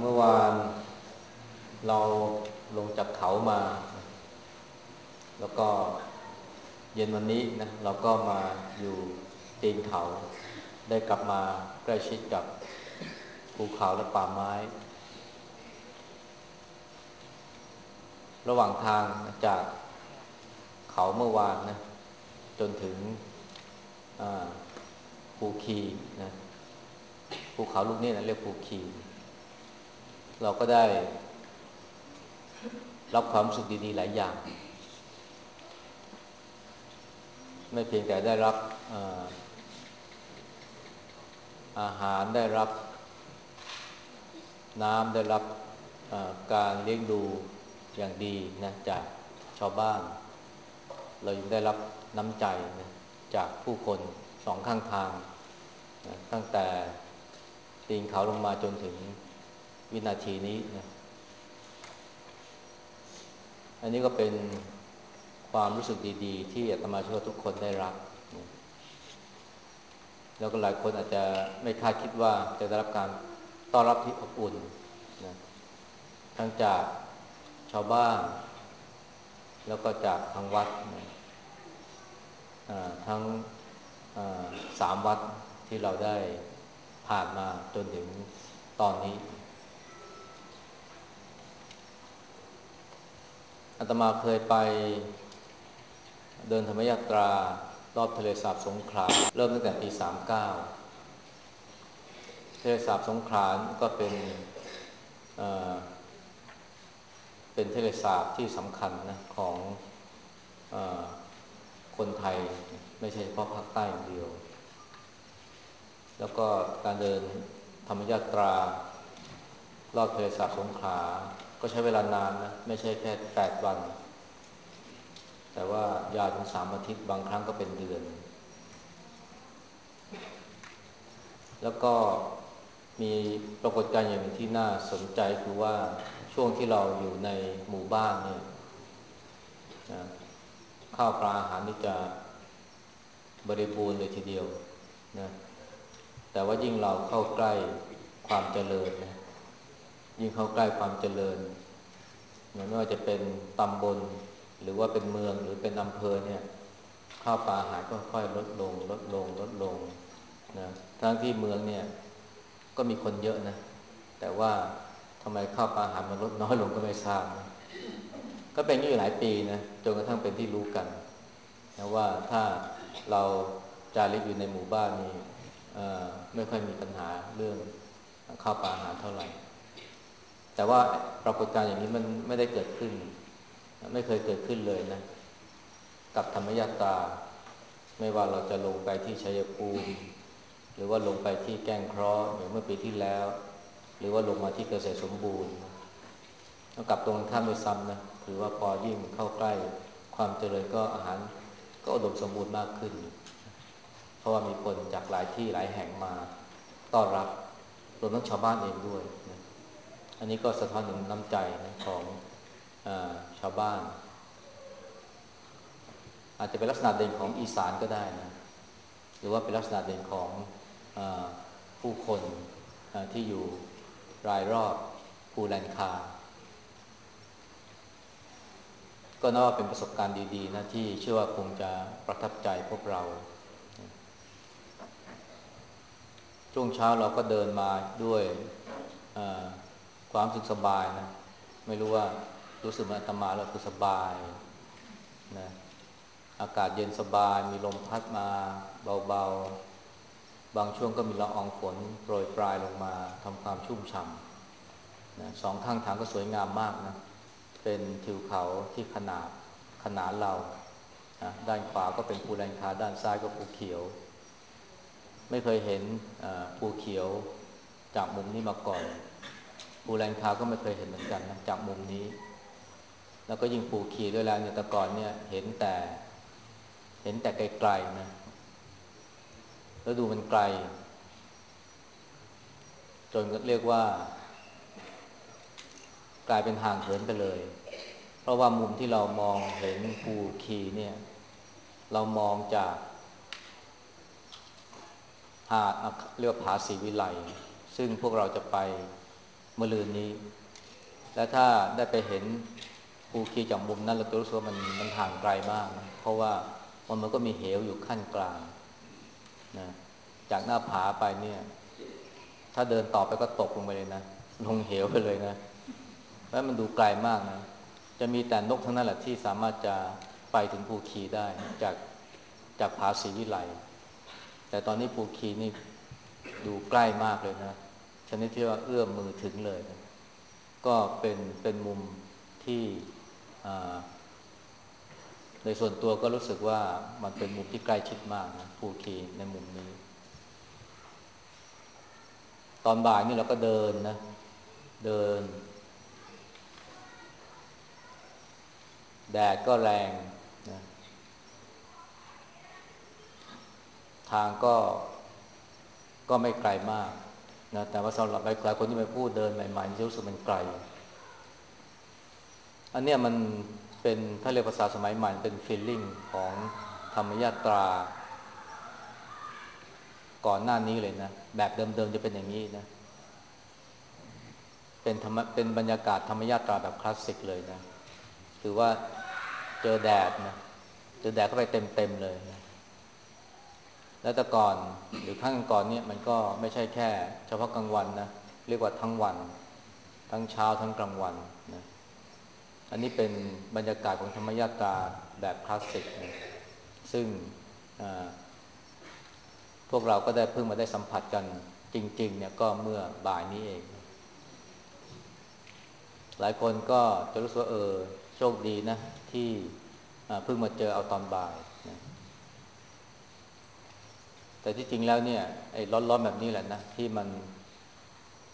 เมื่อวานเราลงจากเขามา แล้วก็เย็นวันนี้นะเราก็มาอยู่ตีนเขา ได้กลับมาใกล้ชิดกับภูเขาและป่าไม้ ระหว่างทางจากเขาเมื่อวานนะจนถึงภูคีนะภูเขาลูกนี้นะเรียกภูคี เราก็ได้ รับความสุขดี ๆ หลายอย่าง ไม่เพียงแต่ได้รับอาหารได้รับ น้ำได้รับการเลี้ยงดูอย่างดีนะจากชาวบ้าน เรายังได้รับน้ำใจนะจากผู้คนสองข้างทางนะตั้งแต่ตีนเขาลงมาจนถึง วินาทีนี้นะอันนี้ก็เป็นความรู้สึกดี ๆ ที่อาตมาเชื่อทุกคนได้รับ แล้วก็หลายคนอาจจะไม่คาดคิดว่าจะได้รับการต้อนรับที่อบอุ่นนะทั้งจากชาวบ้าน แล้วก็จากทางวัดนะทั้งสามวัดที่เราได้ผ่านมาจนถึงตอนนี้ อาตมาเคยไปเดินธรรมยาตรารอบทะเลสาบสงขลาเริ่มตั้งแต่ปี39ทะเลสาบสงขลาก็เป็นเเป็นทะเลสาบที่สำคัญนะของอคนไทยไม่ใช่เฉพาะภาคใต้อย่างเดียว แล้วก็การเดินธรรมยาตรารอบทะเลสาบสงขลา ก็ใช้เวลานานนะ ไม่ใช่แค่แปดวัน แต่ว่ายาถึงสามอาทิตย์บางครั้งก็เป็นเดือน แล้วก็มีปรากฏการณ์อย่างนึงที่น่าสนใจคือว่าช่วงที่เราอยู่ในหมู่บ้านเนี่ยนะข้าวปลาอาหารนี่จะบริบูรณ์เลยทีเดียวนะแต่ว่ายิ่งเราเข้าใกล้ความเจริญนะยิ่งเข้าใกล้ความเจริญ ไม่ว่าจะเป็นตำบล หรือว่าเป็นเมืองหรือเป็นอำเภอเนี่ยข้าวปลาอาหารก็ค่อยลดลง ลดลง ลดลงนะทั้งที่เมืองเนี่ยก็มีคนเยอะนะ แต่ว่าทำไมข้าวปลาอาหารมันลดน้อยลงก็ไม่ทราบนะก็เป็นอย่างนี้อยู่หลายปีนะจนกระทั่งเป็นที่รู้กันนะว่าถ้าเราจาริกอยู่ในหมู่บ้านนี้ไม่ค่อยมีปัญหาเรื่องข้าวปลาอาหารเท่าไหร่ แต่ว่าปรากฏการณ์อย่างนี้มันไม่ได้เกิดขึ้น ไม่เคยเกิดขึ้นเลยนะ กับธรรมยาตา ไม่ว่าเราจะลงไปที่ชัยภูมิ หรือว่าลงไปที่แก้งเคราะห์อย่างเมื่อปีที่แล้ว หรือว่าลงมาที่เกษตรสมบูรณ์กลับตรงข้ามไปซ้ำนะคือว่าพอยิ่งเข้าใกล้ความเจริญก็อาหารก็อุดมสมบูรณ์มากขึ้น เพราะว่ามีคนจากหลายที่หลายแห่งมาต้อนรับรวมทั้งชาวบ้านเองด้วยนะ อันนี้ก็สะท้อนถึงน้ำใจของอชาวบ้าน อาจจะเป็นลักษณะเด่นของอีสานก็ได้นะหรือว่าเป็นลักษณะเด่นของอผู้คนที่อยู่รายรอบภูแลนคา ก็น่าเป็นประสบการณ์ดี ๆ นะที่เชื่อว่าคงจะประทับใจพวกเราช่วงเช้าเราก็เดินมาด้วย ความสุขสบายนะไม่รู้ว่ารู้สึกมันตมาแล้วคือสบายนะอากาศเย็นสบาย มีลมพัดมาเบาๆ บางช่วงก็มีละอองฝนโปรยปลายลงมาทำความชุ่มฉ่ำนะสองข้างทางก็สวยงามมากนะเป็นทิวเขาที่ขนาดขนาดเรานะด้านขวาก็เป็นภูแรงคาด้านซ้ายก็ภูเขียว ไม่เคยเห็นภูเขียวจากมุมนี้มาก่อน ภูแรงคาก็ไม่เคยเห็นเหมือนกันนะจากมุมนี้ แล้วก็ยิ่งปูขี่ด้วยแล้วเนี่ยแต่ก่อนเนี่ยเห็นแต่ เห็นแต่ไกลๆนะแล้วดูมันไกล จนก็เรียกว่า กลายเป็นห่างเหินไปเลย เพราะว่ามุมที่เรามองเห็นภูขีเนี่ย เรามองจากหาดเรียกว่าผาศรีวิไลซึ่งพวกเราจะไป เมื่อลืนนี้ และถ้าได้ไปเห็นภูคีจากมุมนั้นเราจะรู้สึกว่ามันมันห่างไกลมาก เพราะว่ามันมันก็มีเหวอยู่ขั้นกลางนะจากหน้าผาไปเนี่ย ถ้าเดินต่อไปก็ตกลงไปเลยนะลงเหวไปเลยนะแล้วมันดูไกลมากนะจะมีแต่นกทั้งนั้นแหละที่สามารถจะไปถึงภูคีได้จากจากผาศรีวิไลแต่ตอนนี้ภูคีนี่ดูใกล้มากเลยนะ ชนิดที่ว่าเอื้อมมือถึงเลย ก็เป็นเป็นมุมที่ในส่วนตัวก็รู้สึกว่ามันเป็นมุมที่ใกล้ชิดมากนะภูคีในมุมนี้ ตอนบ่ายนี่เราก็เดินนะ เดิน แดดก็แรงนะทางก็ก็ไม่ไกลมาก นะแต่ว่าสำหรับหลายคนที่ไปพูดเดินใหม่ๆรู้สึกมันไกล อันเนี้ยมันเป็นถ้าเรียกภาษาสมัยใหม่เป็นฟีลลิ่งของธรรมยาตรา ก่อนหน้านี้เลยนะ แบบเดิมๆจะเป็นอย่างนี้นะ เป็นธรรมเป็นบรรยากาศธรรมยาตราแบบคลาสสิกเลยนะ คือว่าเจอแดดนะ เจอแดดเข้าไปเต็มๆเลยนะ แล้วแต่ก่อนหรือข้างก่อนเนี่ยมันก็ไม่ใช่แค่ เฉพาะกลางวันนะเรียกว่าทั้งวัน ทั้งเช้าทั้งกลางวันนะอันนี้เป็นบรรยากาศของธรรมยาตาแบบคลาสสิกนะซึ่งพวกเราก็ได้เพิ่งมาได้สัมผัสกันจริง ๆ เนี่ยก็เมื่อบ่ายนี้เอง หลายคนก็จะรู้สึกว่าเออโชคดีนะที่เพิ่งมาเจอเอาตอนบ่ายนะ แต่ที่จริงแล้วเนี่ยไอ้ร้อนๆแบบนี้แหละนะที่มัน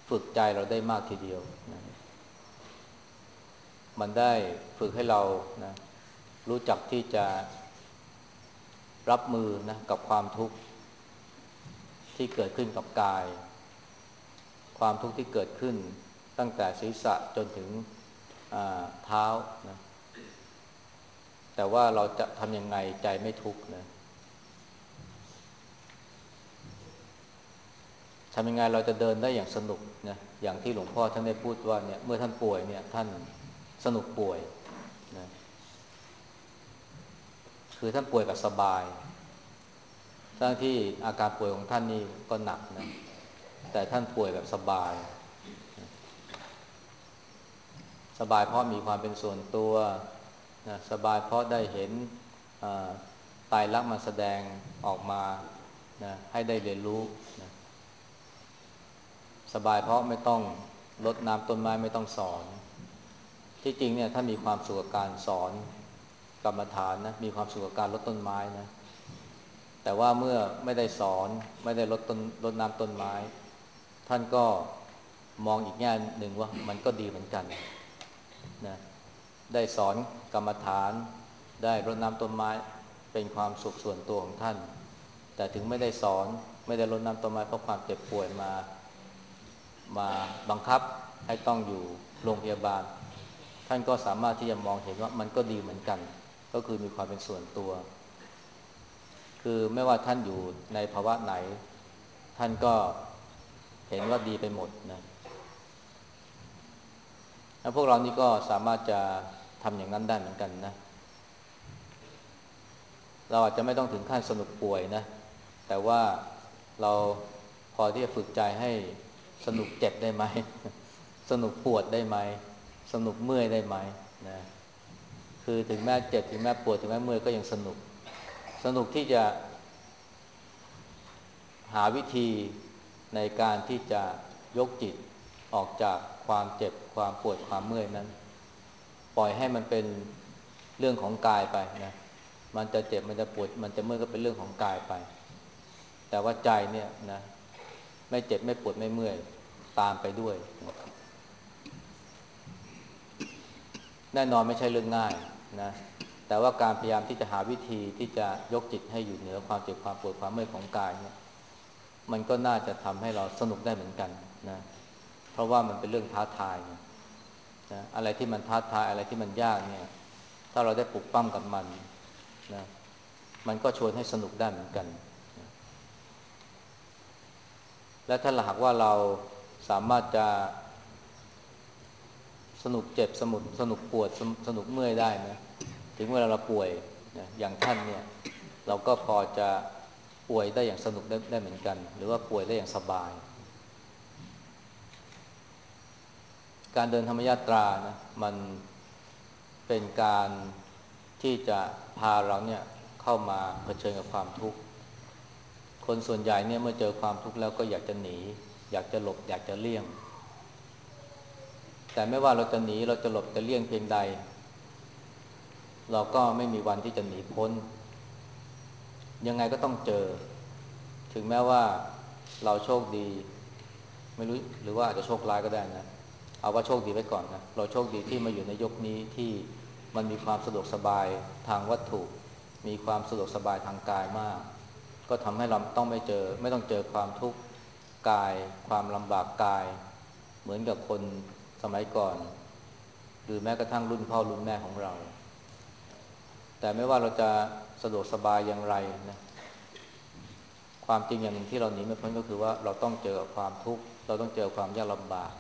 ฝึกใจเราได้มากทีเดียวนะมันได้ฝึกให้เรานะรู้จักที่จะรับมือนะกับความทุกข์ที่เกิดขึ้นกับกาย ความทุกข์ที่เกิดขึ้นตั้งแต่ศีรษะจนถึงเท้านะแต่ว่าเราจะทำยังไงใจไม่ทุกข์นะ ทำยังไงเราจะเดินได้อย่างสนุกนะอย่างที่หลวงพ่อท่านได้พูดว่าเนี่ยเมื่อท่านป่วยเนี่ยท่านสนุกป่วยนะคือท่านป่วยแบบสบายทั้งที่อาการป่วยของท่านนี่ก็หนักนะแต่ท่านป่วยแบบสบาย สบายเพราะมีความเป็นส่วนตัวนะสบายเพราะได้เห็นตายรักมาแสดงออกมานะให้ได้เรียนรู้น สบายเพราะไม่ต้องลดน้ำต้นไม้ไม่ต้องสอน ที่จริงเนี่ยถ้ามีความสุขกับการสอนกรรมฐานนะมีความสุขกับการลดต้นไม้นะแต่ว่าเมื่อไม่ได้สอนไม่ได้ลดต้นลดน้ำต้นไม้ ท่านก็มองอีกแง่หนึ่งว่ามันก็ดีเหมือนกันนะได้สอนกรรมฐาน ได้รดน้ำต้นไม้เป็นความสุขส่วนตัวของท่าน แต่ถึงไม่ได้สอนไม่ได้รดน้ำต้นไม้เพราะความเจ็บป่วยมา มาบังคับให้ต้องอยู่โรงพยาบาล ท่านก็สามารถที่จะมองเห็นว่ามันก็ดีเหมือนกัน ก็คือมีความเป็นส่วนตัว คือไม่ว่าท่านอยู่ในภาวะไหน ท่านก็เห็นว่าดีไปหมดนะแล้วพวกเรานี่ก็สามารถจะทำอย่างนั้นได้เหมือนกันนะเราอาจจะไม่ต้องถึงขั้นสนุกป่วยนะ แต่ว่าเราพอที่จะฝึกใจให้ สนุกเจ็บได้ไหม สนุกปวดได้ไหม สนุกเมื่อยได้ไหมนะคือถึงแม้เจ็บถึงแม้ปวดถึงแม้เมื่อยก็ยังสนุก สนุกที่จะ หาวิธีในการที่จะยกจิตออกจากความเจ็บความปวดความเมื่อยนั้น ปล่อยให้มันเป็นเรื่องของกายไปนะมันจะเจ็บมันจะปวด มันจะเมื่อยก็เป็นเรื่องของกายไป แต่ว่าใจเนี่ยนะ ไม่เจ็บไม่ปวดไม่เมื่อย ตามไปด้วย แน่นอนไม่ใช่เรื่องง่ายนะแต่ว่าการพยายามที่จะหาวิธีที่จะยกจิตให้อยู่เหนือความเจ็บความปวดความเมื่อยของกายเนี่ยมันก็น่าจะทำให้เราสนุกได้เหมือนกันนะเพราะว่ามันเป็นเรื่องท้าทายนะอะไรที่มันท้าทายอะไรที่มันยากเนี่ย ถ้าเราได้ปลุกปั้มกับมันนะมันก็ชวนให้สนุกได้เหมือนกัน และถ้าหากว่าเราสามารถจะ สนุกเจ็บสนุกสนุกปวดสสนุกเมื่อยได้นะถึงเวลาเราป่วยนะอย่างท่านเนี่ย เราก็พอจะป่วยได้อย่างสนุกได้ได้เหมือนกัน หรือว่าป่วยได้อย่างสบาย การเดินธรรมยาตรานะมันเป็นการที่จะพาเราเนี่ยเข้ามาเผชิญกับความทุกข์ คนส่วนใหญ่เนี่ยเมื่อเจอความทุกข์แล้วก็อยากจะหนี อยากจะหลบ อยากจะเลี่ยง แต่ไม่ว่าเราจะหนีเราจะหลบจะเลี่ยงเพียงใด เราก็ไม่มีวันที่จะหนีพ้น ยังไงก็ต้องเจอ ถึงแม้ว่าเราโชคดี ไม่รู้หรือว่าอาจจะโชคร้ายก็ได้นะ เอาว่าโชคดีไว้ก่อนนะ เราโชคดีที่มาอยู่ในยกนี้ที่มันมีความสะดวกสบายทางวัตถุ มีความสะดวกสบายทางกายมาก ก็ทำให้เราต้องไม่เจอ ไม่ต้องเจอความทุกข์กาย ความลำบากกาย เหมือนกับคนสมัยก่อน หรือแม้กระทั่งรุ่นพ่อรุ่นแม่ของเรา แต่ไม่ว่าเราจะสะดวกสบายอย่างไรนะความจริงอย่างหนึ่งที่เราหนีไม่พ้นก็คือว่าเราต้องเจอความทุกข์เราต้องเจอความยากลำบาก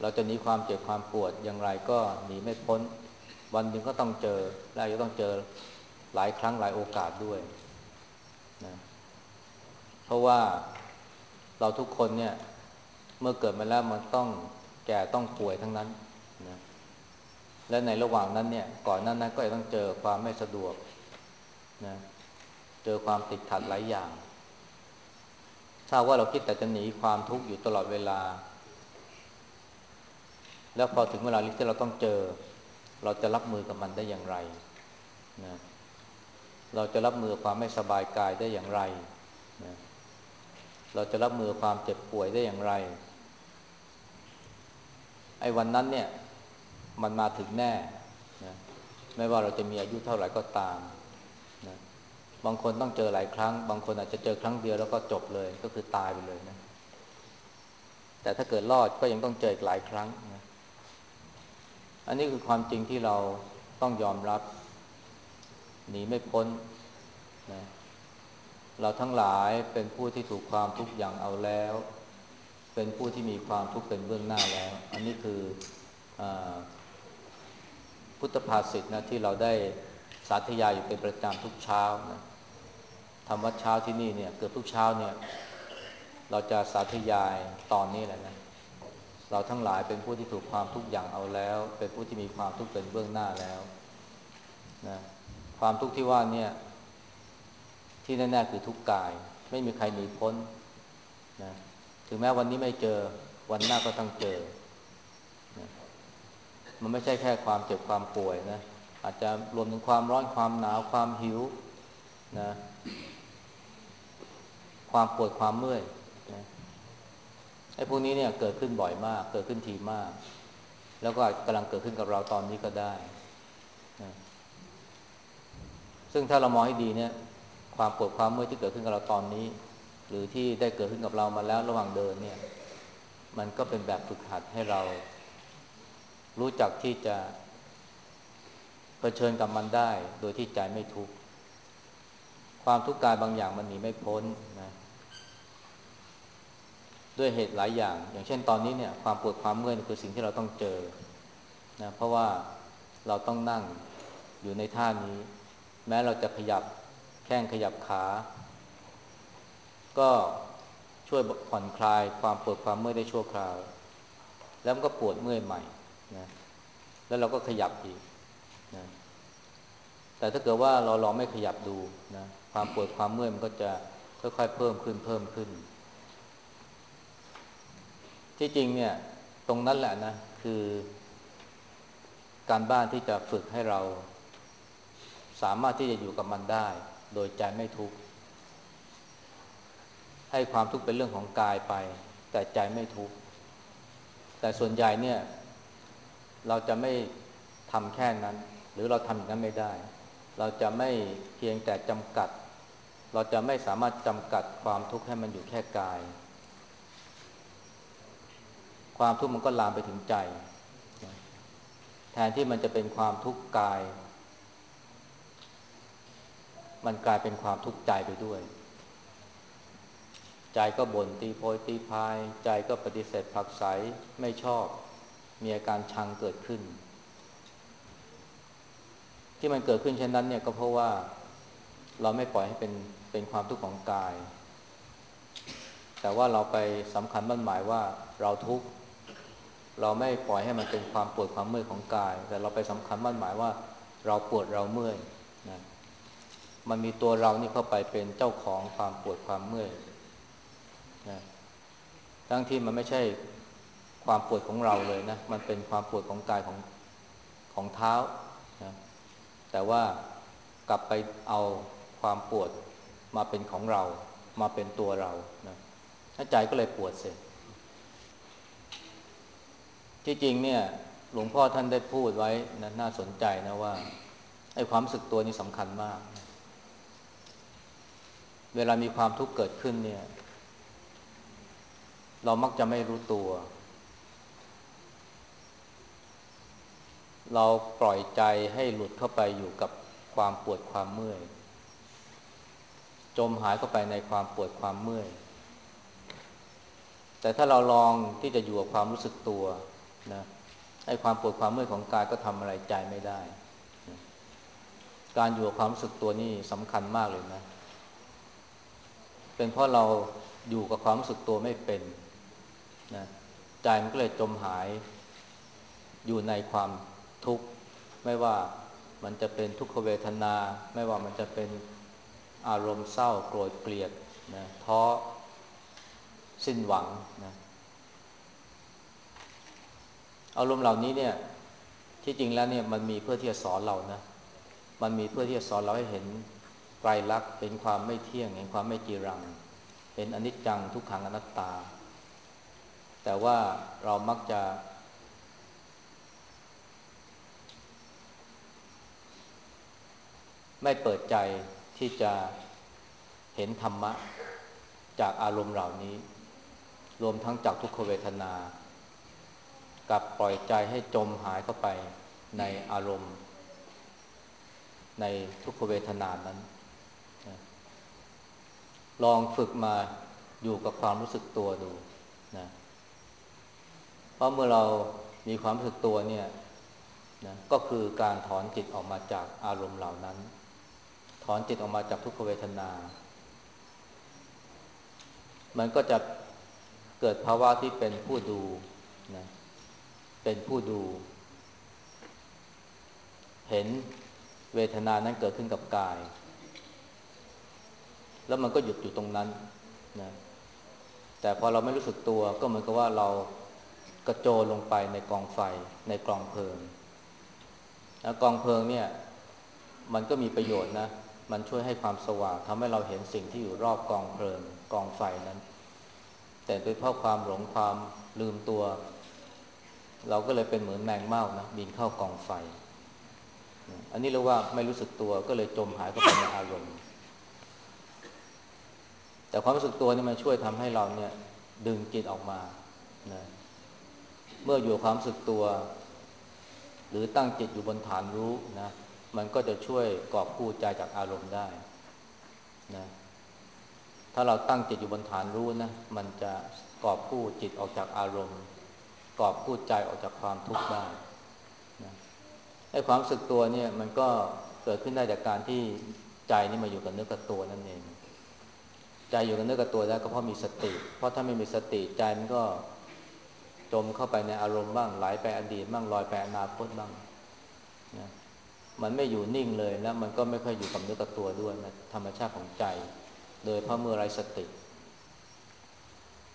เราจะหนีความเจ็บความปวดอย่างไรก็หนีไม่พ้น วันหนึ่งก็ต้องเจอและจะต้องเจอหลายครั้งหลายโอกาสด้วย เพราะว่าเราทุกคนเนี่ย เมื่อเกิดมาแล้วมันต้องแก่ต้องป่วยทั้งนั้นนะและในระหว่างนั้นเนี่ย ก่อนนั้นนั้นก็จะต้องเจอความไม่สะดวกนะเจอความติดขัดหลายอย่าง ถ้าว่าเราคิดแต่จะหนีความทุกข์อยู่ตลอดเวลา แล้วพอถึงเวลาที่เราต้องเจอ เราจะรับมือกับมันได้อย่างไรนะเราจะรับมือความไม่สบายกายได้อย่างไรนะ เราจะรับมือความเจ็บป่วยได้อย่างไร ไอ้วันนั้นเนี่ย มันมาถึงแน่นะไม่ว่าเราจะมีอายุเท่าไหร่ก็ตามนะบางคนต้องเจอหลายครั้ง บางคนอาจจะเจอครั้งเดียวแล้วก็จบเลย ก็คือตายไปเลยนะ แต่ถ้าเกิดรอดก็ยังต้องเจออีกหลายครั้งนะอันนี้คือความจริงที่เราต้องยอมรับ หนีไม่พ้น เราทั้งหลายเป็นผู้ที่ถูกความทุกข์อย่างเอาแล้ว เป็นผู้ที่มีความทุกข์เป็นเบื้องหน้าแล้ว อันนี้คืออพุทธภาษิตนะที่เราได้สาธยายอยู่เป็นประจำทุกเช้านะทำวัดเช้าที่นี่เนี่ยเกือบทุกเช้าเนี่ยเราจะสาธยายตอนนี้แหละนะเราทั้งหลายเป็นผู้ที่ถูกความทุกข์อย่างเอาแล้ว เป็นผู้ที่มีความทุกข์เป็นเบื้องหน้าแล้วนะความทุกข์ที่ว่าเนี่ย ที่แน่ๆคือทุกกาย ไม่มีใครหนีพ้นนะถึงแม้วันนี้ไม่เจอวันหน้าก็ต้องเจอนะมันไม่ใช่แค่ความเจ็บความป่วยนะอาจจะรวมถึงความร้อนความหนาวความหิวนะความปวดความเมื่อยนะไอ้พวกนี้เนี่ยเกิดขึ้นบ่อยมาก เกิดขึ้นทีมาก แล้วก็กำลังเกิดขึ้นกับเราตอนนี้ก็ได้นะซึ่งถ้าเรามองให้ดีเนี่ย ความปวดความเมื่อยที่เกิดขึ้นกับเราตอนนี้ หรือที่ได้เกิดขึ้นกับเรามาแล้วระหว่างเดินเนี่ย มันก็เป็นแบบฝึกหัดให้เรา รู้จักที่จะเผชิญกับมันได้ โดยที่ใจไม่ทุกข์ความทุกข์กายบางอย่างมันหนีไม่พ้นนะด้วยเหตุหลายอย่าง อย่างเช่นตอนนี้เนี่ยความปวดความเมื่อยคือสิ่งที่เราต้องเจอนะเพราะว่าเราต้องนั่งอยู่ในท่านี้ แม้เราจะขยับ แข้งขยับขา ก็ช่วยผ่อนคลายความปวดความเมื่อยได้ชั่วคราว แล้วมันก็ปวดเมื่อยใหม่นะแล้วเราก็ขยับอีกนะแต่ถ้าเกิดว่าเราลองไม่ขยับดูนะความปวดความเมื่อยมันก็จะค่อยๆเพิ่มขึ้นเพิ่มขึ้น ที่จริงเนี่ย ตรงนั้นแหละนะคือ การบ้านที่จะฝึกให้เรา สามารถที่จะอยู่กับมันได้ โดยใจไม่ทุกข์ให้ความทุกข์เป็นเรื่องของกายไป แต่ใจไม่ทุกข์แต่ส่วนใหญ่เนี่ย เราจะไม่ทำแค่นั้น หรือเราทำอย่างนั้นไม่ได้ เราจะไม่เพียงแต่จำกัด เราจะไม่สามารถจำกัดความทุกข์ให้มันอยู่แค่กาย ความทุกข์มันก็ลามไปถึงใจ แทนที่มันจะเป็นความทุกข์กาย มันกลายเป็นความทุกข์ใจไปด้วย ใจก็บ่นตีโพยตีพาย ใจก็ปฏิเสธผักใสไม่ชอบ มีอาการชังเกิดขึ้น ที่มันเกิดขึ้นเช่นนั้นเนี่ยก็เพราะว่าเราไม่ปล่อยให้เป็นเป็นความทุกข์ของกาย แต่ว่าเราไปสำคัญมั่นหมายว่าเราทุกข์เราไม่ปล่อยให้มันเป็นความปวดความเมื่อยของกาย แต่เราไปสำคัญมั่นหมายว่าเราปวดเราเมื่อยนะ มันมีตัวเรานี่เข้าไปเป็นเจ้าของความปวดความเมื่อยนะทั้งที่มันไม่ใช่ความปวดของเราเลยนะ มันเป็นความปวดของกายของของเท้านะแต่ว่ากลับไปเอาความปวดมาเป็นของเรา มาเป็นตัวเรานะใจก็เลยปวดเสร็จ ที่จริงเนี่ย หลวงพ่อท่านได้พูดไว้นะน่าสนใจนะว่าไอ้ความสึกตัวนี้สำคัญมาก เวลามีความทุกข์เกิดขึ้นเนี่ย เรามักจะไม่รู้ตัว เราปล่อยใจให้หลุดเข้าไปอยู่กับความปวดความเมื่อย จมหายเข้าไปในความปวดความเมื่อย แต่ถ้าเราลองที่จะอยู่กับความรู้สึกตัวนะไอ้ความปวดความเมื่อยของกายก็ทำอะไรใจไม่ได้ การอยู่กับความรู้สึกตัวนี่สำคัญมากเลยนะ เป็นเพราะเราอยู่กับความรู้สึกตัวไม่เป็นนะใจมันก็เลยจมหายอยู่ในความทุกข์ ไม่ว่ามันจะเป็นทุกขเวทนา ไม่ว่ามันจะเป็นอารมณ์เศร้าโกรธเกลียดนะท้อสิ้นหวังนะอารมณ์เหล่านี้เนี่ยที่จริงแล้วเนี่ยมันมีเพื่อที่จะสอนเรานะ มันมีเพื่อที่จะสอนเราให้เห็น ไตรลักษณ์เห็นความไม่เที่ยงเห็นความไม่จีรัง เห็นอนิจจังทุกขังอนัตตา แต่ว่าเรามักจะ ไม่เปิดใจที่จะเห็นธรรมะจากอารมณ์เหล่านี้ รวมทั้งจากทุกขเวทนา กับปล่อยใจให้จมหายเข้าไปในอารมณ์ ในทุกขเวทนานั้น ลองฝึกมาอยู่กับความรู้สึกตัวดูนะเพราะเมื่อเรามีความรู้สึกตัวเนี่ยนะก็คือการถอนจิตออกมาจากอารมณ์เหล่านั้น ถอนจิตออกมาจากทุกขเวทนา มันก็จะเกิดภาวะที่เป็นผู้ดูนะเป็นผู้ดู เห็นเวทนานั้นเกิดขึ้นกับกาย แล้วมันก็หยุดอยู่ตรงนั้นนะแต่พอเราไม่รู้สึกตัวก็เหมือนกับว่าเรากระโจนลงไปในกองไฟในกองเพลิงแล้วกองเพลิงเนี่ยมันก็มีประโยชน์นะ มันช่วยให้ความสว่างทำให้เราเห็นสิ่งที่อยู่รอบกองเพลิงกองไฟนั้น แต่ด้วยเพราะความหลงความลืมตัว เราก็เลยเป็นเหมือนแมงเม่านะบินเข้ากองไฟ อันนี้เรียกว่าไม่รู้สึกตัวก็เลยจมหายเข้าไปในอารมณ์ แต่ความรู้สึกตัวนี่มันช่วยทำให้เราเนี่ย ดึงจิตออกมานะเมื่ออยู่ความรู้สึกตัว หรือตั้งจิตอยู่บนฐานรู้นะ มันก็จะช่วยกอบกู้ใจจากอารมณ์ได้นะถ้าเราตั้งจิตอยู่บนฐานรู้นะ มันจะกอบกู้จิตออกจากอารมณ์ กอบกู้ใจออกจากความทุกข์ได้นะไอ้ความสึกตัวเนี่ย มันก็เกิดขึ้นได้จากการที่ใจนี่มาอยู่กับเนื้อกับตัวนั่นเอง ใจอยู่กับเนื้อกับตัวแล้วก็เพราะมีสติ เพราะถ้าไม่มีสติใจมันก็จมเข้าไปในอารมณ์บ้างไหลไปอดีตบ้างลอยไปอนาคตบ้างนะมันไม่อยู่นิ่งเลยแล้วมันก็ไม่ค่อยอยู่กับเนื้อกับตัวด้วยนะธรรมชาติของใจ โดยเพราะเมื่อไรสติ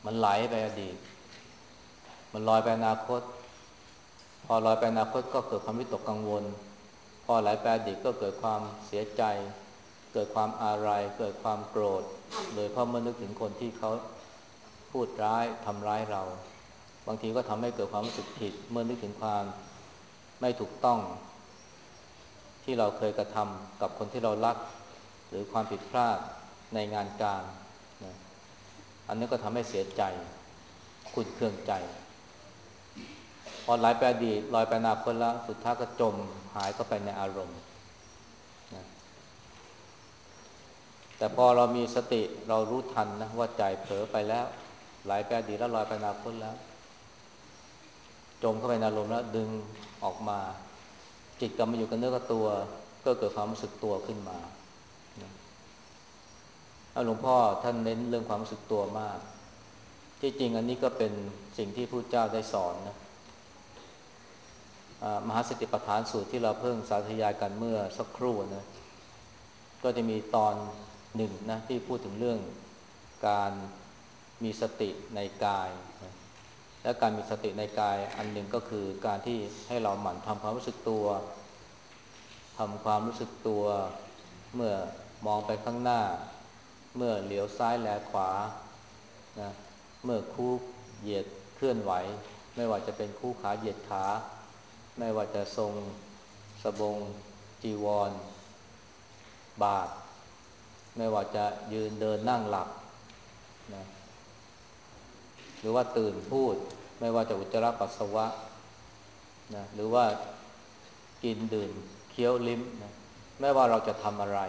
มันไหลไปอดีต มันลอยไปอนาคต พอลอยไปอนาคตก็เกิดความวิตกกังวล พอไหลไปอดีตก็เกิดความเสียใจ กิดความอาลัยเกิดความโกรธ โดยเพราะเมื่อนึกถึงคนที่เขาพูดร้ายทำร้ายเรา บางทีก็ทำให้เกิดความรู้สึกผิด เมื่อนึกถึงความไม่ถูกต้อง ที่เราเคยกระทำกับคนที่เรารัก หรือความผิดพลาดในงานการนะอันนี้ก็ทำให้เสียใจขุดเคืองใจ พอไหลไปอดีตลอยไปนาคตแล้วสุดท้ายก็จมหายเข้าไปในอารมณ์นะ แต่พอเรามีสติเรารู้ทันนะว่าใจเผลอไปแล้ว ไหลไปอดีตแล้วลอยไปนาคตแล้ว จมเข้าไปในอารมณ์แล้วดึงออกมา จิตกลับมาอยู่กับเนื้อกับตัว ก็เกิดความรู้สึกตัวขึ้นมาหลวงพ่อท่านเน้นเรื่องความรู้สึกตัวมาก ที่จริงอันนี้ก็เป็นสิ่งที่พระเจ้าได้สอนนะมหาสติปัฏฐานสูตรที่เราเพิ่งสาธยายกันเมื่อสักครู่นะ ก็จะมีตอน หนึ่งนะที่พูดถึงเรื่องการมีสติในกายนะและการมีสติในกายอันหนึ่งก็คือการที่ให้เราหมั่นทำความรู้สึกตัวทำความรู้สึกตัว เมื่อมองไปข้างหน้า เมื่อเหลียวซ้ายแลขวานะเมื่อคู่เหยียดเคลื่อนไหว ไม่ว่าจะเป็นคู่ขาเหยียดขา ไม่ว่าจะทรงสบงจีวร บาท ไม่ว่าจะยืนเดินนั่งหลับนะหรือว่าตื่นพูด ไม่ว่าจะอุจจาระปัสสาวะนะหรือว่ากินดื่มเคี้ยวลิ้มนะไม่ว่าเราจะทำอะไร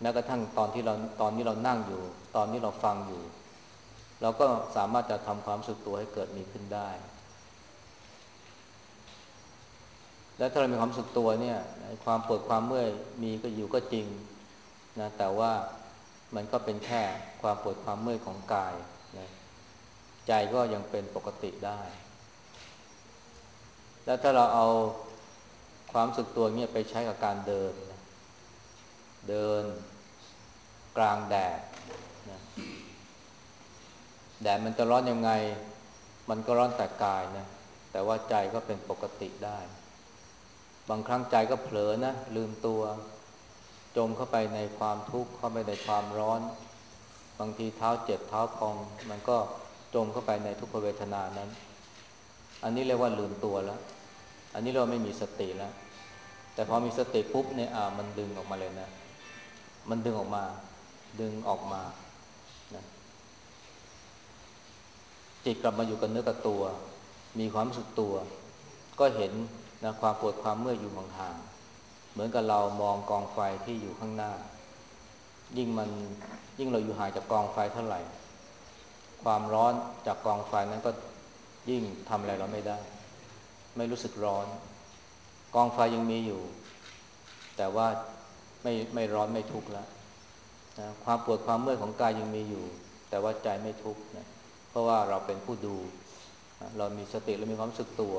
แม้กระทั่งตอนที่เราตอนนี้เรานั่งอยู่ ตอนนี้เราฟังอยู่ เราก็สามารถจะทำความสึกตัวให้เกิดมีขึ้นได้ และถ้าเรามีความสึกตัวเนี่ยความปวดความเมื่อยมีก็อยู่ก็จริง นะแต่ว่ามันก็เป็นแค่ความปวดความเมื่อยของกายนะใจก็ยังเป็นปกติได้ แล้วถ้าเราเอาความสึกตัวเนี้ยไปใช้กับการเดินเดินกลางแดดนะแดดมันจะร้อนยังไง มันก็ร้อนแต่กายนะแต่ว่าใจก็เป็นปกติได้ บางครั้งใจก็เผลอนะลืมตัว จมเข้าไปในความทุกข์เข้าไปในความร้อน บางทีเท้าเจ็บเท้าพอง มันก็จมเข้าไปในทุกขเวทนานั้น อันนี้เรียกว่าลืมตัวแล้ว อันนี้เราไม่มีสติแล้ว แต่พอมีสติปุ๊บเนี่ยอ่ามันดึงออกมาเลยนะ มันดึงออกมา ดึงออกมานะจิตกลับมาอยู่กับเนื้อกับตัว มีความรู้สึกตัว ก็เห็นนะความปวดความเมื่อยอยู่ห่างๆ เหมือนกับเรามองกองไฟที่อยู่ข้างหน้า ยิ่งมันยิ่งเราอยู่ห่างจากกองไฟเท่าไหร่ ความร้อนจากกองไฟนั้นก็ยิ่งทำอะไรเราไม่ได้ ไม่รู้สึกร้อน กองไฟยังมีอยู่ แต่ว่าไม่ไม่ร้อนไม่ทุกข์แล้วนะความปวดความเมื่อยของกายยังมีอยู่ แต่ว่าใจไม่ทุกข์นะเพราะว่าเราเป็นผู้ดู เรามีสติและมีความรู้สึกตัว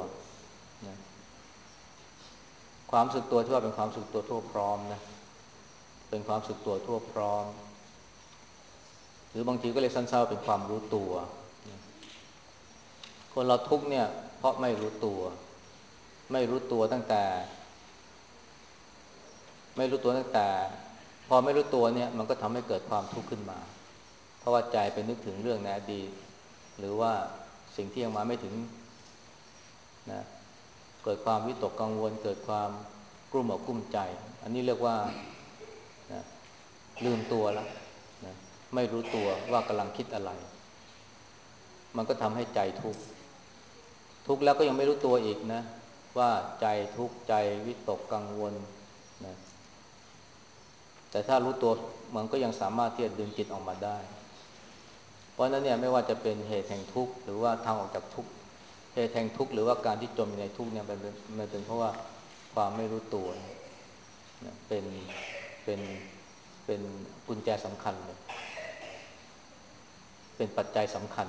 ความสึกตัวที่ว่าเป็นความสึกตัวทั่วพร้อมนะเป็นความสึกตัวทั่วพร้อม หรือบางทีก็เรียกสั้นๆเป็นความรู้ตัว คนเราทุกเนี่ย เพราะไม่รู้ตัว ไม่รู้ตัวตั้งแต่ ไม่รู้ตัวตั้งแต่ พอไม่รู้ตัวเนี่ย มันก็ทำให้เกิดความทุกข์ขึ้นมา เพราะว่าใจไปนึกถึงเรื่องในอดีตหรือว่าสิ่งที่ยังมาไม่ถึงนะ เกิดความวิตกกังวล เกิดความกลุ้มอกกลุ้มใจ อันนี้เรียกว่านะลืมตัวแล้วนะไม่รู้ตัวว่ากำลังคิดอะไร มันก็ทำให้ใจทุกข์ทุกข์แล้วก็ยังไม่รู้ตัวอีกนะ ว่าใจทุกข์ใจวิตกกังวลนะแต่ถ้ารู้ตัวมันก็ยังสามารถที่จะดึงจิตออกมาได้ เพราะนั้นเนี่ยไม่ว่าจะเป็นเหตุแห่งทุกข์หรือว่าทางออกจากทุกข์ เหตุแห่งทุกข์หรือว่าการที่จมอยู่ในทุกข์เนี่ยมันเป็นมันเป็นเพราะว่าความไม่รู้ตัวเป็นเป็นเป็นกุญแจสำคัญเลยเป็นปัจจัยสำคัญ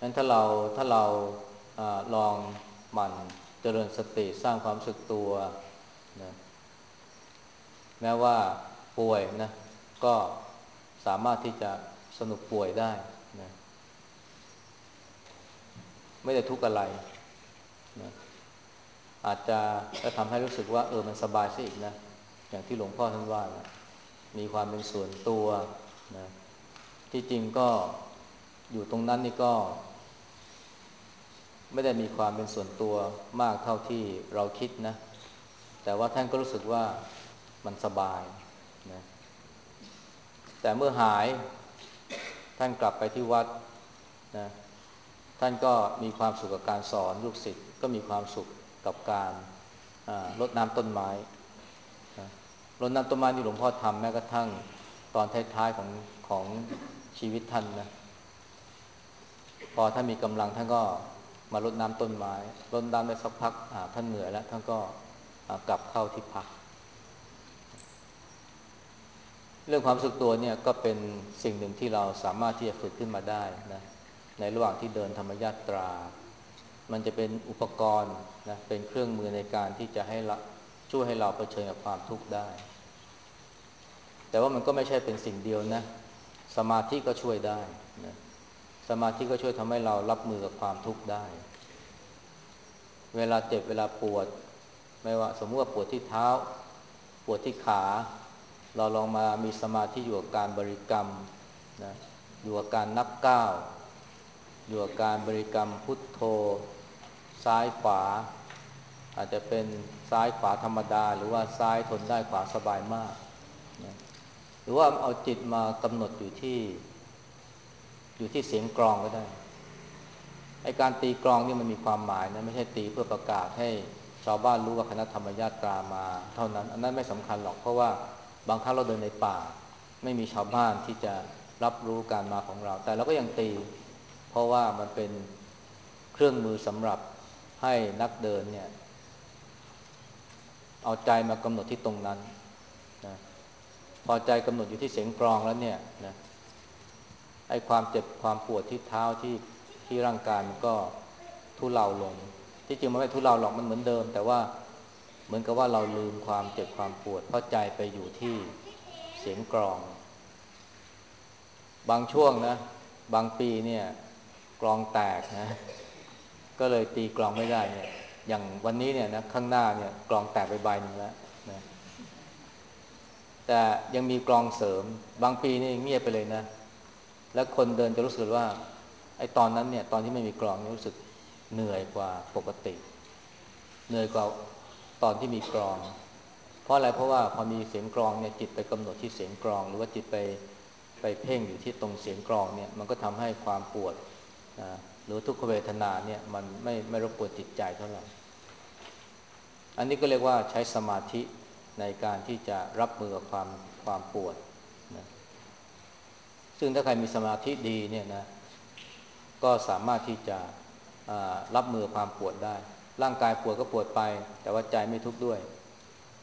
งั้นถ้าเราถ้าเราอลองหมั่นเจริญสติสร้างความสึกตัวนะแม้ว่าป่วยนะก็สามารถที่จะสนุกป่วยได้นะ ไม่ได้ทุกข์อะไรนะอาจจะจะทำให้รู้สึกว่า เออมันสบายซะอีกนะ อย่างที่หลวงพ่อท่านว่านะมีความเป็นส่วนตัวนะที่จริงก็อยู่ตรงนั้นนี่ก็ ไม่ได้มีความเป็นส่วนตัวมากเท่าที่เราคิดนะ แต่ว่าท่านก็รู้สึกว่ามันสบายนะแต่เมื่อหายท่านกลับไปที่วัดนะ ท่านก็มีความสุขกับการสอนลูกศิษย์ก็มีความสุขกับการรดน้ำต้นไม้รดน้ำต้นไม้ที่หลวงพ่อทำแม้กระทั่งตอนท้ายๆของของชีวิตท่านนะพอท่านมีกำลังท่านก็มารดน้ำต้นไม้รดน้ำได้สักพักท่านเหนื่อยแล้วท่านก็กลับเข้าที่พัก เรื่องความสึกตัวเนี่ยก็เป็นสิ่งหนึ่งที่เราสามารถที่จะฝึกขึ้นมาได้นะ ในระหว่างที่เดินธรรมยาตรา มันจะเป็นอุปกรณ์นะเป็นเครื่องมือในการที่จะให้ช่วยให้เราเผชิญกับความทุกข์ได้ แต่ว่ามันก็ไม่ใช่เป็นสิ่งเดียวนะ สมาธิก็ช่วยได้นะสมาธิก็ช่วยทำให้เรารับมือกับความทุกข์ได้ เวลาเจ็บเวลาปวด ไม่ว่าสมมติว่าปวดที่เท้า ปวดที่ขา เราลองมามีสมาธิอยู่กับการบริกรรมนะอยู่กับการนับก้าว อยู่กับการบริกรรมพุทโธ ซ้ายขวา อาจจะเป็นซ้ายขวาธรรมดา หรือว่าซ้ายทนได้ขวาสบายมากนะหรือว่าเอาจิตมากำหนดอยู่ที่ อยู่ที่เสียงกรองก็ได้ไอการตีกรองนี่มันมีความหมายนะไม่ใช่ตีเพื่อประกาศให้ชาวบ้านรู้ว่าคณะธรรมญาตรามา เท่านั้น อันนั้นไม่สำคัญหรอกเพราะว่าบางครั้งเราเดินในป่า ไม่มีชาวบ้านที่จะรับรู้การมาของเรา แต่เราก็ยังตี เพราะว่ามันเป็นเครื่องมือสำหรับให้นักเดินเนี่ย เอาใจมากำหนดที่ตรงนั้นนะพอใจกำหนดอยู่ที่เสียงกรองแล้วเนี่ยนะไอ้ความเจ็บความปวดที่เท้าที่ที่ร่างกายมันก็ทุเลาลง ที่จริงมันไม่ทุเลาหรอกมันเหมือนเดิม แต่ว่าเหมือนกับว่าเราลืมความเจ็บความปวด เพราะใจไปอยู่ที่เสียงกรอง บางช่วงนะ บางปีเนี่ย กรองแตกนะ ก็เลยตีกรองไม่ได้เนี่ย อย่างวันนี้เนี่ยนะข้างหน้าเนี่ยกรองแตกไปใบหนึ่งแล้วนะแต่ยังมีกรองเสริม บางปีนี่เงียบไปเลยนะ แล้วคนเดินจะรู้สึกว่าไอ้ตอนนั้นเนี่ย ตอนที่ไม่มีกรองรู้สึกเหนื่อยกว่าปกติ เหนื่อยกว่าตอนที่มีกรอง เพราะอะไรเพราะว่าพอมีเสียงกรองเนี่ยจิตไปกำหนดที่เสียงกรอง หรือว่าจิตไปไปเพ่งอยู่ที่ตรงเสียงกรองเนี่ย มันก็ทำให้ความปวด นะหรือทุกขเวทนาเนี่ยมันไม่ไม่รบกวนจิตใจเท่าไหร่อันนี้ก็เรียกว่าใช้สมาธิในการที่จะรับมือกับความความปวดนะซึ่งถ้าใครมีสมาธิดีเนี่ยนะก็สามารถที่จะรับมือความปวดได้ ร่างกายปวดก็ปวดไป แต่ว่าใจไม่ทุกข์ด้วย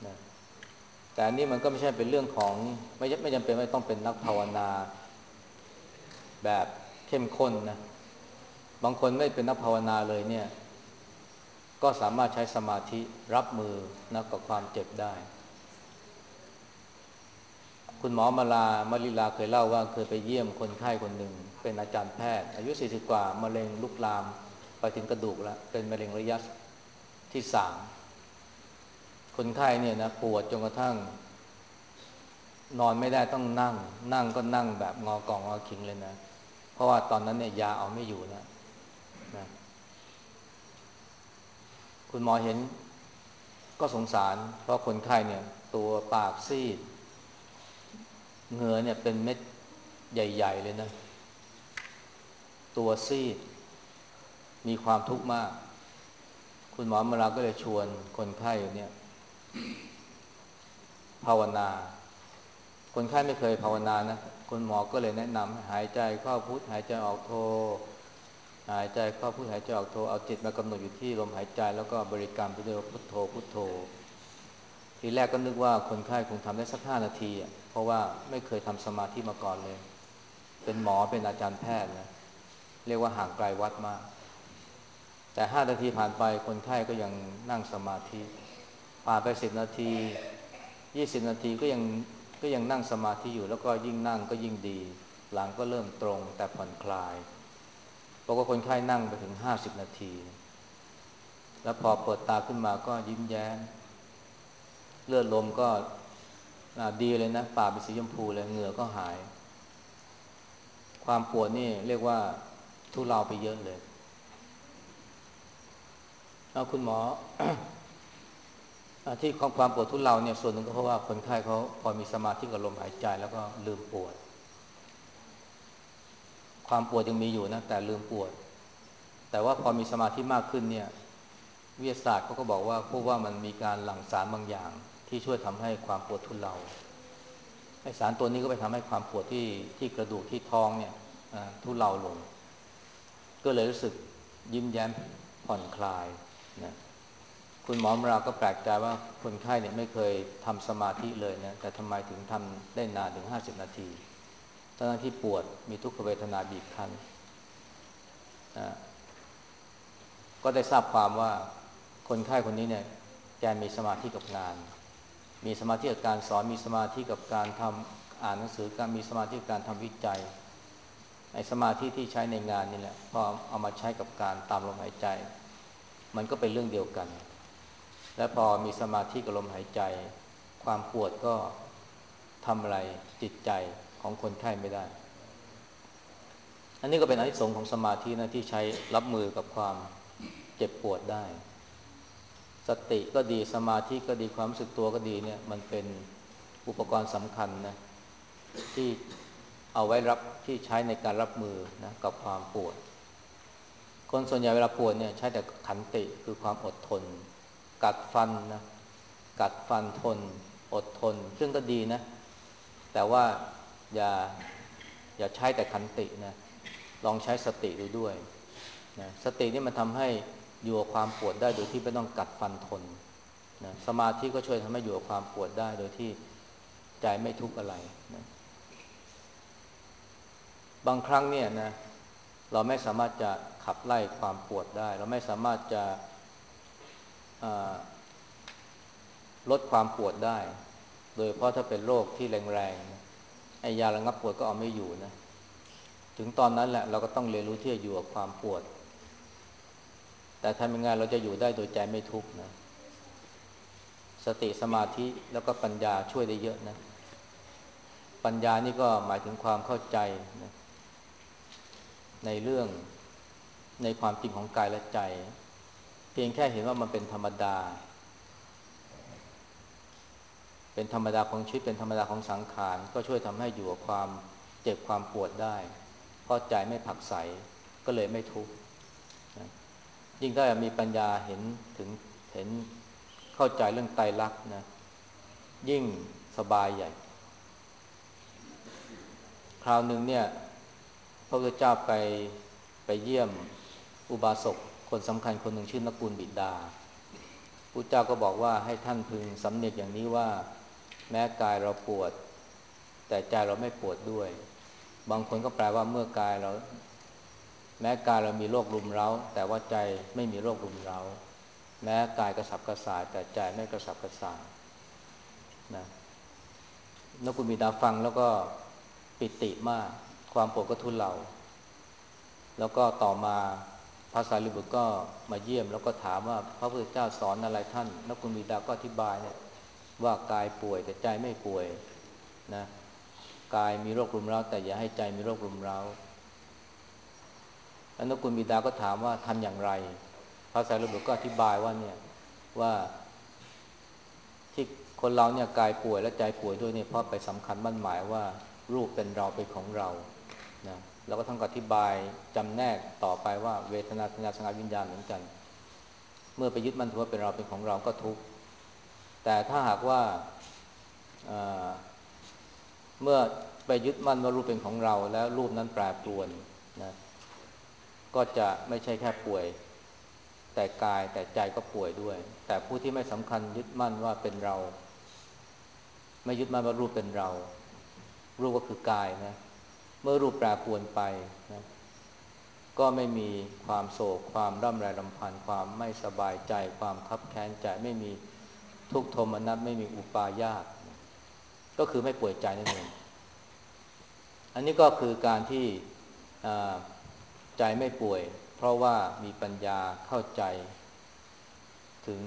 นะแต่อันนี้มันก็ไม่ใช่เป็นเรื่องของไม่ไม่จำเป็นไม่ต้องเป็นนักภาวนา แบบเข้มข้นนะ บางคนไม่เป็นนักภาวนาเลยเนี่ย ก็สามารถใช้สมาธิรับมือนะกับความเจ็บได้ คุณหมอมาลามาริลาเคยเล่าว่าเคยไปเยี่ยมคนไข้คนหนึ่ง เป็นอาจารย์แพทย์ อายุ 40 กว่ามะเร็งลุกลามไปถึงกระดูกแล้ว เป็นมะเร็งระยะที่สามคนไข้เนี่ยนะปวดจนกระทั่ง นอนไม่ได้ต้องนั่ง นั่งก็นั่งแบบงอกองงอขิงเลยนะ เพราะว่าตอนนั้นเนี่ยยาเอาไม่อยู่แล้ว นะคุณหมอเห็นก็สงสาร เพราะคนไข้เนี่ย ตัวปากซีดเหงื่อเนี่ยเป็นเม็ดใหญ่ ๆ เลยนะ ตัวซีด มีความทุกข์มาก คุณหมอมาลาก็เลยชวนคนไข้เนี่ย ภาวนา คนไข้ไม่เคยภาวนานะ คุณหมอก็เลยแนะนำหายใจเข้าพุทหายใจออกโท หายใจเข้าพุทหายใจออกโทเอาจิตมากำหนดอยู่ที่ลมหายใจแล้วก็บริกรรมไปด้วยพุทโธพุทโธ ทีแรกก็นึกว่าคนไข้คงทำได้สักห้านาทีเพราะว่าไม่เคยทำสมาธิมาก่อนเลย เป็นหมอเป็นอาจารย์แพทย์นะเรียกว่าห่างไกลวัดมาก แต่ห้านาทีผ่านไปคนไข้ก็ยังนั่งสมาธิ ผ่านไปสิบนาทียี่สิบนาทีก็ยังก็ยังนั่งสมาธิอยู่แล้วก็ยิ่งนั่งก็ยิ่งดี หลังก็เริ่มตรงแต่ผ่อนคลาย ปรากฏคนไข้นั่งไปถึงห้าสิบนาที แล้วพอเปิดตาขึ้นมาก็ยิ้มแย้ม เลือดลมก็ดีเลยนะปากเป็นสีชมพูเลยเหงื่อก็หาย ความปวดนี่เรียกว่าทุเลาไปเยอะเลยเอาคุณหมอที่ของความปวดทุเลาเนี่ยส่วนหนึ่งก็เพราะว่าคนไข้เขาพอมีสมาธิกับลมหายใจแล้วก็ลืมปวด ความปวดยังมีอยู่นะแต่ลืมปวด แต่ว่าพอมีสมาธิมากขึ้นเนี่ยวิทยาศาสตร์เขาก็บอกว่าพบว่ามันมีการหลั่งสารบางอย่าง ที่ช่วยทำให้ความปวดทุเลาไอสารตัวนี้ก็ไปทำให้ความปวดที่ที่กระดูกที่ท้องเนี่ยทุเลาลง ก็เลยรู้สึกยิ้มแย้มผ่อนคลายนะคุณหมอมราก็แปลกใจว่าคนไข้เนี่ยไม่เคยทำสมาธิเลยนะแต่ทำไมถึงทำได้นานถึงห้าสิบนาที ตอนที่ปวดมีทุกขเวทนาบีบคั้นนะก็ได้ทราบความว่าคนไข้คนนี้เนี่ยแกมีสมาธิกับงาน มีสมาธิกับการสอนมีสมาธิกับการทำอ่านหนังสือการมีสมาธิกับการทำวิจัยไอ้สมาธิที่ใช้ในงานนี่แหละพอเอามาใช้กับการตามลมหายใจ มันก็เป็นเรื่องเดียวกัน และพอมีสมาธิกับลมหายใจ ความปวดก็ทำอะไรจิตใจ ของคนไข้ไม่ได้ อันนี้ก็เป็นอนิสงส์ของสมาธินะที่ใช้รับมือกับความเจ็บปวดได้ สติก็ดีสมาธิก็ดีความรู้สึกตัวก็ดีเนี่ย มันเป็นอุปกรณ์สำคัญนะที่เอาไว้รับที่ใช้ในการรับมือนะกับความปวด คนส่วนใหญ่เวลาปวดเนี่ยใช้แต่ขันติคือความอดทน กัดฟันนะกัดฟันทน อดทน ซึ่งก็ดีนะ แต่ว่า อย่าอย่าใช้แต่ขันตินะลองใช้สติดูด้วยนะสตินี่มันทำให้อยู่กับความปวดได้โดยที่ไม่ต้องกัดฟันทนนะสมาธิก็ช่วยทำให้อยู่กับความปวดได้โดยที่ใจไม่ทุกข์อะไรนะบางครั้งเนี่ยนะเราไม่สามารถจะขับไล่ความปวดได้ เราไม่สามารถจะลดความปวดได้ โดยเพราะถ้าเป็นโรคที่แรงๆ ไอ้ยาระงับปวดก็เอาไม่อยู่นะ ถึงตอนนั้นแหละเราก็ต้องเรียนรู้ที่จะอยู่กับความปวด แต่ทำยังไงเราจะอยู่ได้โดยใจไม่ทุกข์นะ สติสมาธิแล้วก็ปัญญาช่วยได้เยอะนะ ปัญญานี่ก็หมายถึงความเข้าใจนะในเรื่องในความจริงของกายและใจ เพียงแค่เห็นว่ามันเป็นธรรมดา เป็นธรรมดาของชีวิตเป็นธรรมดาของสังขาร ก็ช่วยทำให้อยู่กับความเจ็บความปวดได้เพราะใจไม่ผักใสก็เลยไม่ทุกข์ยิ่งถ้ามีปัญญาเห็นถึงเห็นเข้าใจเรื่องไตรลักษณ์นะยิ่งสบายใหญ่ คราวหนึ่งเนี่ยพระพุทธเจ้าไปไปเยี่ยมอุบาสกคนสำคัญคนหนึ่งชื่อนกุลบิดาพระเจ้าก็บอกว่าให้ท่านพึงสำเนียกอย่างนี้ว่า แม้กายเราปวด แต่ใจเราไม่ปวดด้วย บางคนก็แปลว่าเมื่อกายเรา แม้กายเรามีโรครุมเร้า แต่ว่าใจไม่มีโรครุมเร้า แม้กายกระสับกระส่ายแต่ใจไม่กระสับกระส่ายนะนกุลบิดาฟังแล้วก็ปิติมาก ความปวดก็ทุเลาแล้วก็ต่อมาพระสารีบุตรก็มาเยี่ยม แล้วก็ถามว่าพระพุทธเจ้าสอนอะไรท่านนักคุณบิดาก็อธิบายเนี่ย ว่ากายป่วยแต่ใจไม่ป่วยนะกายมีโรครุมเร้าแต่อย่าให้ใจมีโรครุมเร้าแล้วนกุลบิดาก็ถามว่าทำอย่างไรพระสารีบุตรก็อธิบายว่าเนี่ยว่าที่คนเราเนี่ยกายป่วยและใจป่วยด้วยเนี่ยเพราะไปสำคัญมั่นหมายว่า รูปเป็นเราเป็นของเรานะแล้วก็ต้งอธิบายจำแนกต่อไปว่าเวทนาสัญญาสังขารวิญญาณเหมือนกัน เมื่อไปยึดมั่นถือว่าเป็นเราเป็นของเราก็ทุกข์ แต่ถ้าหากว่าเมื่อไปยึดมั่นว่ารูปเป็นของเราแล้วรูปนั้นแปรปรวนนะก็จะไม่ใช่แค่ป่วย แต่กายแต่ใจก็ป่วยด้วย แต่ผู้ที่ไม่สำคัญยึดมั่นว่าเป็นเรา ไม่ยึดมั่นว่ารูปเป็นเรา รูปก็คือกายนะเมื่อรูปแปรปรวนไปนะก็ไม่มีความโศกความร่ำไรรำพันความไม่สบายใจ ความคับแค้นใจไม่มี ทุกโทมนัสไม่มีอุปาญาตก็คือไม่ป่วยใจนั่นเองอันนี้ก็คือการที่ใจไม่ป่วย เพราะว่ามีปัญญาเข้าใจ ถึง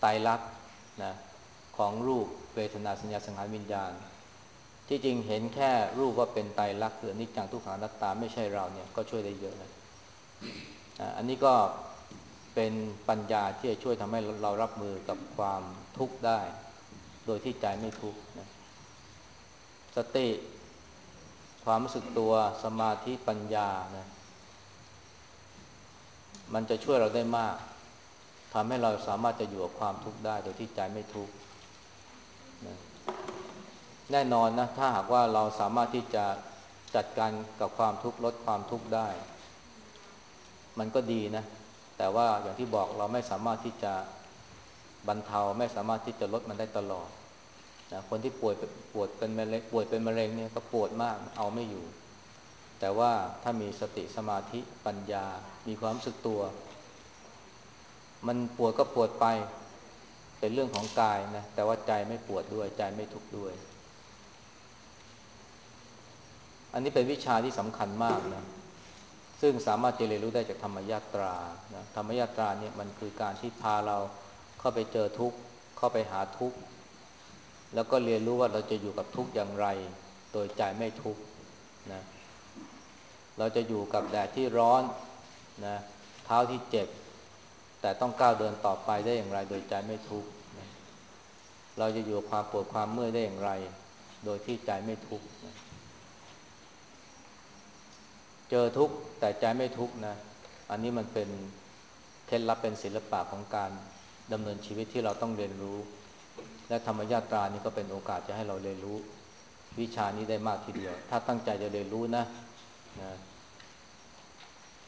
ไตรลักษณ์นะของรูปเวทนาสัญญาสังขารวิญญาณ ที่จริงเห็นแค่รูปว่าเป็นไตรลักษณ์คืออนิจจังทุกขังนัตตาไม่ใช่เราเนี่ยก็ช่วยได้เยอะนะอันนี้ก็ เป็นปัญญาที่จะช่วยทำให้เรารับมือกับความทุกข์ได้ โดยที่ใจไม่ทุกข์นะสติ ความรู้สึกตัวสมาธิปัญญานะมันจะช่วยเราได้มากทำให้เราสามารถจะอยู่กับความทุกข์ได้ โดยที่ใจไม่ทุกข์แน่นอนนะถ้าหากว่าเราสามารถที่จะจัดการกับความทุกข์ลดความทุกข์ได้ มันก็ดีนะ แต่ว่าอย่างที่บอกเราไม่สามารถที่จะบรรเทาไม่สามารถที่จะลดมันได้ตลอดนะคนที่ป่วยปวดเป็นมะเร็งป่วยเป็นมะเร็งเนี่ยก็ปวดมากเอาไม่อยู่ แต่ว่าถ้ามีสติสมาธิปัญญามีความสึกตัว มันปวดก็ปวดไป เป็นเรื่องของกายนะแต่ว่าใจไม่ปวดด้วยใจไม่ทุกข์ด้วย อันนี้เป็นวิชาที่สำคัญมากนะ ซึ่งสามารถจะเรียนรู้ได้จากธรรมยาตรานะธรรมยาตราเนี่ยมันคือการที่พาเราเข้าไปเจอทุกข์เข้าไปหาทุกข์แล้วก็เรียนรู้ว่าเราจะอยู่กับทุกข์อย่างไร โดยใจไม่ทุกข์นะเราจะอยู่กับแดดที่ร้อนนะเท้าที่เจ็บ แต่ต้องก้าวเดินต่อไปได้อย่างไร โดยใจไม่ทุกข์นะเราจะอยู่ความปวดความเมื่อยได้อย่างไร โดยที่ใจไม่ทุกข์นะ เจอทุกข์แต่ใจไม่ทุกข์นะ อันนี้มันเป็นเคล็ดลับเป็นศิลปะของการดำเนินชีวิตที่เราต้องเรียนรู้ และธรรมญาตรานี่ก็เป็นโอกาสจะให้เราเรียนรู้ วิชานี้ได้มากทีเดียว ถ้าตั้งใจจะเรียนรู้นะนะ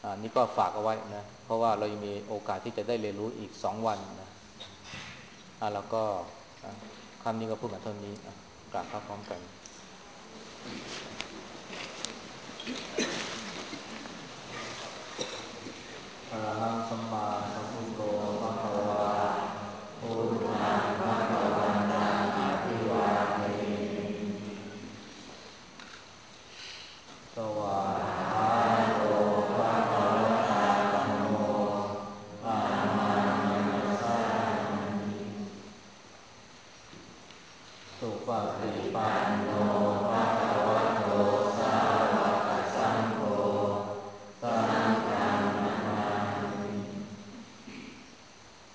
อันนี้ก็ฝากเอาไว้นะ เพราะว่าเรายังมีโอกาสที่จะได้เรียนรู้อีกสองวันนะอะแล้วก็คำนี้ก็พูดกันเท่านี้กราบพร้อมกัน Alam sembah.